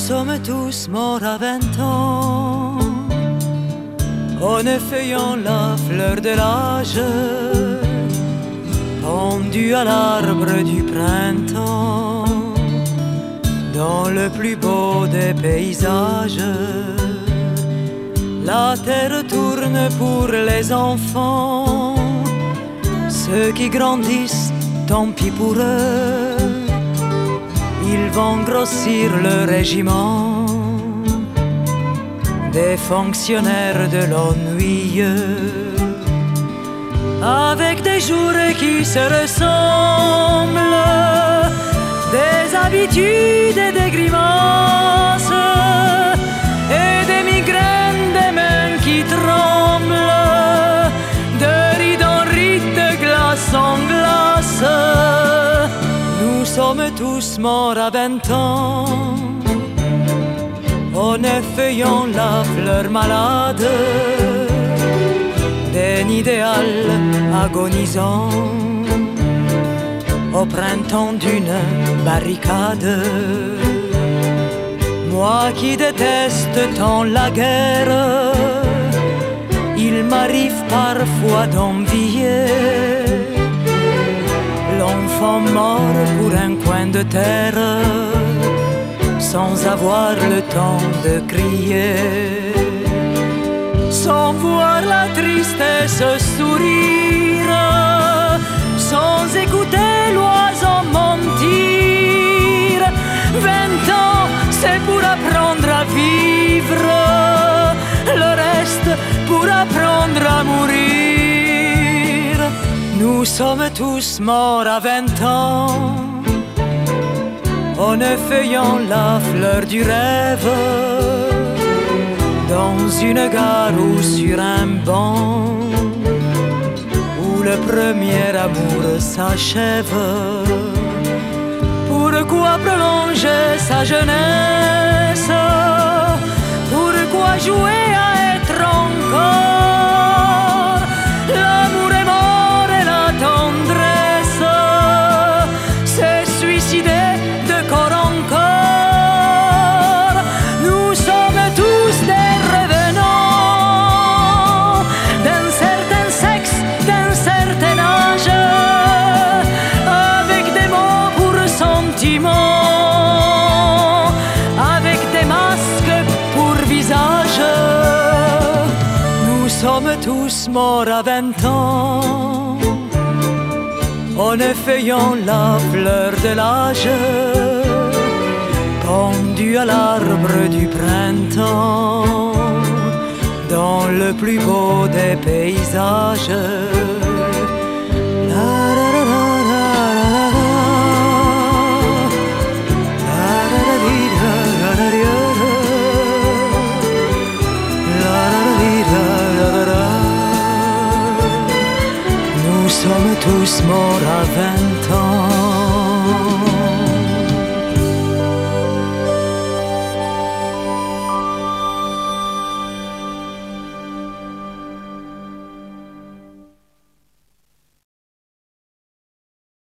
sommes tous morts à vingt ans, en effeuillant la fleur de l'âge, pendu à l'arbre du printemps, dans le plus beau des paysages. La terre tourne pour les enfants, ceux qui grandissent, tant pis pour eux ils vont grossir le régiment. Des fonctionnaires de l'ennuyeux avec des jours qui se ressemblent, des habitudes et des grimaces sommes tous morts à vingt ans en effeuillant la fleur malade. D'un idéal agonisant. Au printemps d'une barricade. Moi qui déteste tant la guerre, il m'arrive parfois d'envier l'enfant mort pour un coin de terre sans avoir le temps de crier, sans voir la tristesse sourire, Nous sommes tous morts à vingt ans en effeuillant la fleur du rêve dans une gare ou sur un banc où le premier amour s'achève. Pourquoi prolonger sa jeunesse? Pourquoi jouer tous morts à vingt ans en effeuillant la fleur de l'âge, pendu à l'arbre du printemps, dans le plus beau des paysages. tu smora vento